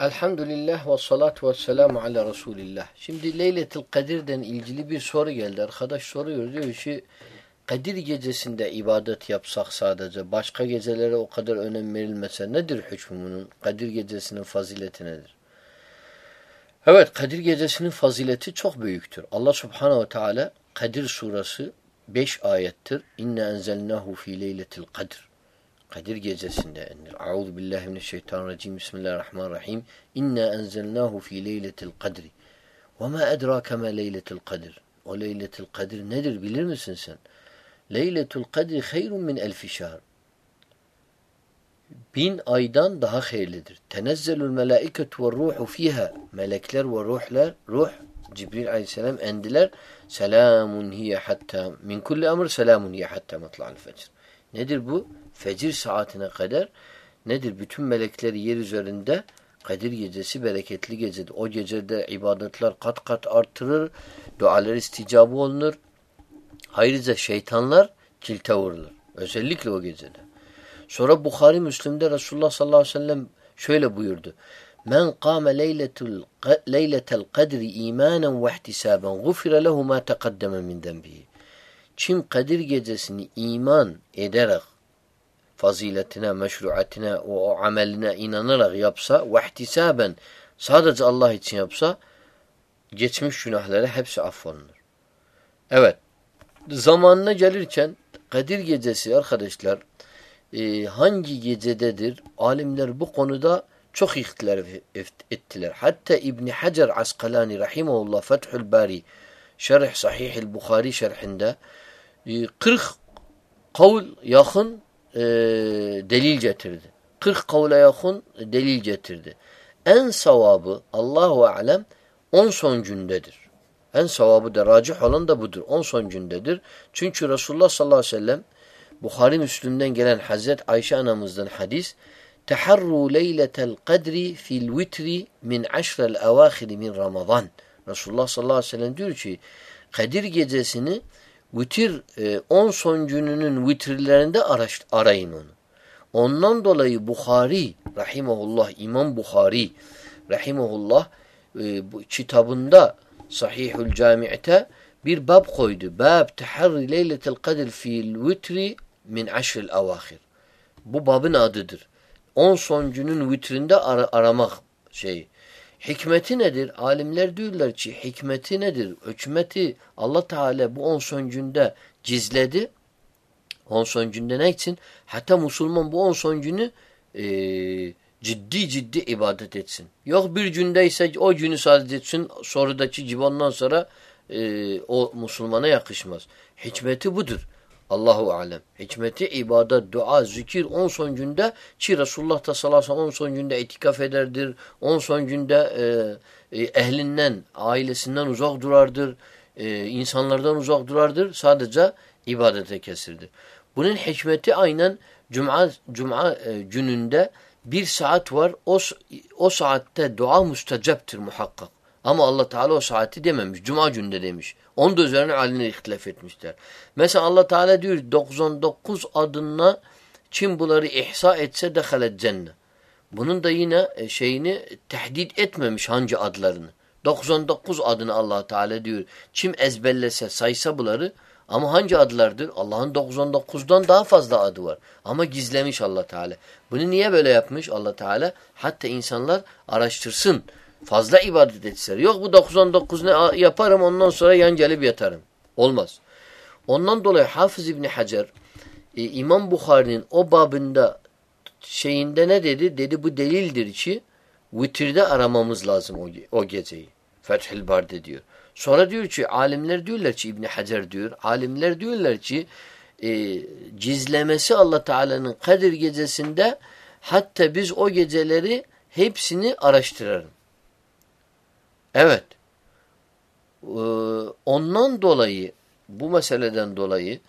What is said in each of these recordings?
Elhamdülillah ve salatu ve selamu ala Resulillah. Şimdi Leyletil Kadir'den ilgili bir soru geldi. Arkadaş soruyor diyor ki Kadir gecesinde ibadet yapsak sadece başka gecelere o kadar önem verilmese nedir hükmünün? Kadir gecesinin fazileti nedir? Evet Kadir gecesinin fazileti çok büyüktür. Allah subhanehu ve teala Kadir suresi 5 ayettir. İnne enzelnahu fi leyletil kadr. Kadir gecesinde indir. Euzu billahi mineşşeytanirracim. Bismillahirrahmanirrahim. İnna enzelnahu fi leyletil kadri. Ve ma edrake ma leyletil kadr. O leyletil kadr nedir bilir misin sen? Leyletul kadri hayrun min elfi şahr. Bin aydan daha hayırlıdır. Tenezzelul melaiketu ve ruhu fiha. Melekler ve ruhlar, ruh Cibril aleyhisselam endiler. Selamun hiye hatta min kulli emr selamun hiye hatta matla'al fecr. Nedir bu? Fecir saatine kadar nedir? Bütün melekleri yer üzerinde Kadir gecesi bereketli gecedir. O gecede ibadetler kat kat artırır. Dualar isticabı olunur. Ayrıca şeytanlar kilte vurulur. Özellikle o gecede. Sonra Bukhari Müslim'de Resulullah sallallahu aleyhi ve sellem şöyle buyurdu. Men kâme leyletel kadri imanen ve ihtisaben gufire lehu ma taqaddeme min denbihi. Kim Kadir gecesini iman ederek faziletine, meşruatine, o, o ameline inanarak yapsa ve ihtisaben sadece Allah için yapsa geçmiş günahları hepsi affolunur. Evet. Zamanına gelirken Kadir gecesi arkadaşlar e, hangi gecededir? Alimler bu konuda çok ihtilaf ettiler. Hatta İbn Hacer Askalani rahimehullah Fethül Bari Şerh Sahih Bukhari şerhinde 40 kavl yakın e, delil getirdi. 40 kavle yakın delil getirdi. En savabı Allahu alem 10 son gündedir. En savabı da racih olan da budur. 10 son gündedir. Çünkü Resulullah sallallahu aleyhi ve sellem Bukhari Müslüm'den gelen Hazret Ayşe anamızdan hadis Teharru leyletel kadri fil vitri min aşrel evâhiri min Ramazan. Resulullah sallallahu aleyhi ve sellem diyor ki Kadir gecesini vitir 10 e, son gününün vitirlerinde araş, arayın onu. Ondan dolayı Bukhari rahimahullah İmam Bukhari rahimahullah e, bu kitabında Sahihül Cami'te bir bab koydu. Bab teharri leyletel kadir fil vitri min aşril avahir. Bu babın adıdır. 10 son günün vitrinde ar aramak şey. Hikmeti nedir? Alimler diyorlar ki hikmeti nedir? Hükmeti Allah Teala bu on son günde gizledi. On son günde ne için? Hatta Müslüman bu on son günü e, ciddi ciddi ibadet etsin. Yok bir gündeyse o günü sadece etsin. Sonradaki gibi sonra e, o Müslümana yakışmaz. Hikmeti budur. Allahu alem. Hikmeti ibadet, dua, zikir on son günde ki Resulullah da sallallahu aleyhi ve sellem on son günde itikaf ederdir. On son günde e, e, ehlinden, ailesinden uzak durardır. E, insanlardan uzak durardır. Sadece ibadete kesirdir. Bunun hikmeti aynen Cuma, Cuma e, gününde bir saat var. O, o saatte dua müstecaptır muhakkak. Ama Allah Teala o saati dememiş. Cuma günde demiş. Onun da üzerine alimler ihtilaf etmişler. Mesela Allah Teala diyor 99 adına kim bunları ihsa etse dehalet cennet. Bunun da yine e, şeyini tehdit etmemiş hangi adlarını. 99 adını Allah Teala diyor. Kim ezberlese saysa bunları ama hangi adlardır? Allah'ın 99'dan daha fazla adı var. Ama gizlemiş Allah Teala. Bunu niye böyle yapmış Allah Teala? Hatta insanlar araştırsın. Fazla ibadet etseler. Yok bu 99 ne yaparım ondan sonra yan gelip yatarım. Olmaz. Ondan dolayı Hafız İbni Hacer e, İmam Bukhari'nin o babında şeyinde ne dedi? Dedi bu delildir ki vitirde aramamız lazım o, o geceyi. Fethül Bar'de diyor. Sonra diyor ki alimler diyorlar ki İbni Hacer diyor. Alimler diyorlar ki e, cizlemesi Allah Teala'nın Kadir gecesinde hatta biz o geceleri hepsini araştıralım. Evet. Ee, ondan dolayı bu meseleden dolayı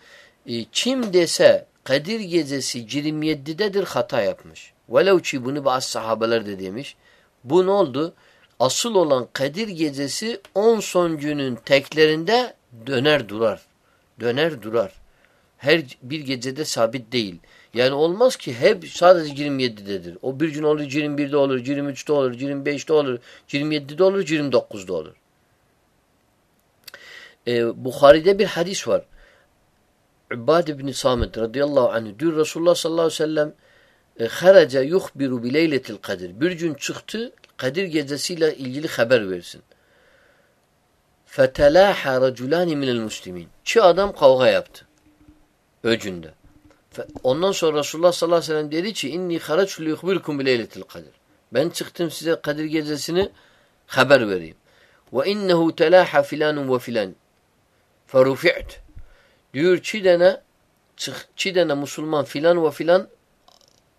e, kim dese Kadir gecesi 27'dedir hata yapmış. Velev ki bunu bazı sahabeler de demiş. Bu ne oldu? Asıl olan Kadir gecesi 10 son günün teklerinde döner durar. Döner durar. Her bir gecede sabit değil. Yani olmaz ki hep sadece 27'dedir. O bir gün olur 21'de olur, 23'te olur, 25'te olur, 27'de olur, 29'da olur. Ee, Bukhari'de bir hadis var. Übbad ibn Samet radıyallahu anh diyor Resulullah sallallahu aleyhi ve sellem e, haraca yuhbiru bi leyletil kadir. Bir gün çıktı Kadir gecesiyle ilgili haber versin. Fetelaha raculani minel muslimin. İki adam kavga yaptı. Öcünde. Ondan sonra Resulullah sallallahu aleyhi ve sellem dedi ki inni haraçu liyuhbirkum bi leyletil kadir. Ben çıktım size Kadir gecesini haber vereyim. Ve innehu telaha filanun ve filan. Ferufi't. Diyor çi dene çi dene Müslüman filan ve filan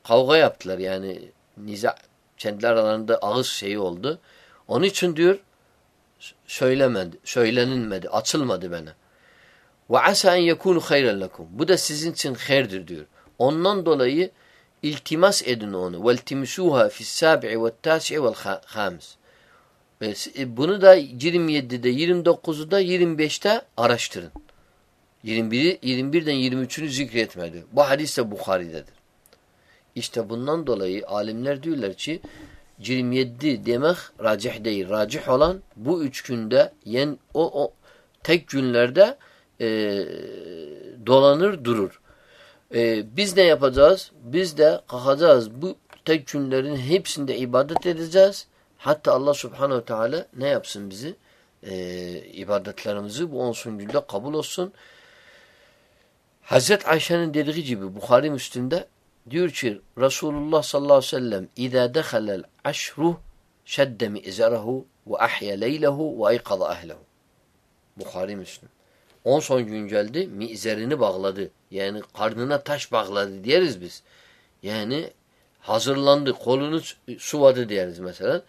kavga yaptılar yani niza kendi aralarında ağız şeyi oldu. Onun için diyor söylemedi, söylenilmedi, açılmadı bana. Ve asa en yekunu hayren lekum. Bu da sizin için hayırdır diyor. Ondan dolayı iltimas edin onu. Ve iltimisuha fis sabi'i ve tasi'i vel hamis. E, bunu da 27'de, 29'da, 25'te araştırın. 21'i 21'den 23'ünü zikretmedi. Bu hadis de Bukhari'dedir. İşte bundan dolayı alimler diyorlar ki 27 demek racih değil. Racih olan bu üç günde yen o, o tek günlerde e, dolanır durur. E, biz ne yapacağız? Biz de kalkacağız. Bu tek günlerin hepsinde ibadet edeceğiz. Hatta Allah subhanehu teala ne yapsın bizi? E, ibadetlerimizi bu 10. günde kabul olsun. Hazreti Ayşe'nin dediği gibi Bukhari Müslim'de diyor ki Resulullah sallallahu aleyhi ve sellem اِذَا دَخَلَ الْعَشْرُ شَدَّ مِئْزَرَهُ وَأَحْيَ لَيْلَهُ وَاَيْقَضَ أَهْلَهُ Bukhari Müslim. On son gün geldi, mizerini bağladı. Yani karnına taş bağladı diyeriz biz. Yani hazırlandı, kolunu suvadı diyeriz mesela.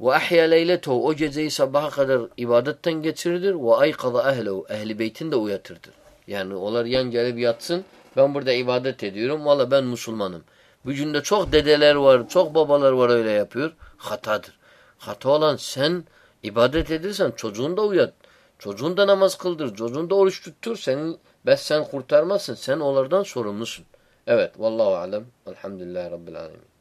Ve ahya leyletehu o geceyi sabaha kadar ibadetten geçirirdir. Ve aykada ehlehu ehli beytin de uyatırdır. Yani onlar yan gelip yatsın. Ben burada ibadet ediyorum. Valla ben Müslümanım. Bu günde çok dedeler var, çok babalar var öyle yapıyor. Hatadır. Hata olan sen ibadet edirsen çocuğun da uyat. Çocuğun da namaz kıldır. Çocuğun da oruç tuttur. Senin, bes sen kurtarmazsın. Sen onlardan sorumlusun. Evet. Vallahu alem. Elhamdülillahi Rabbil alemin.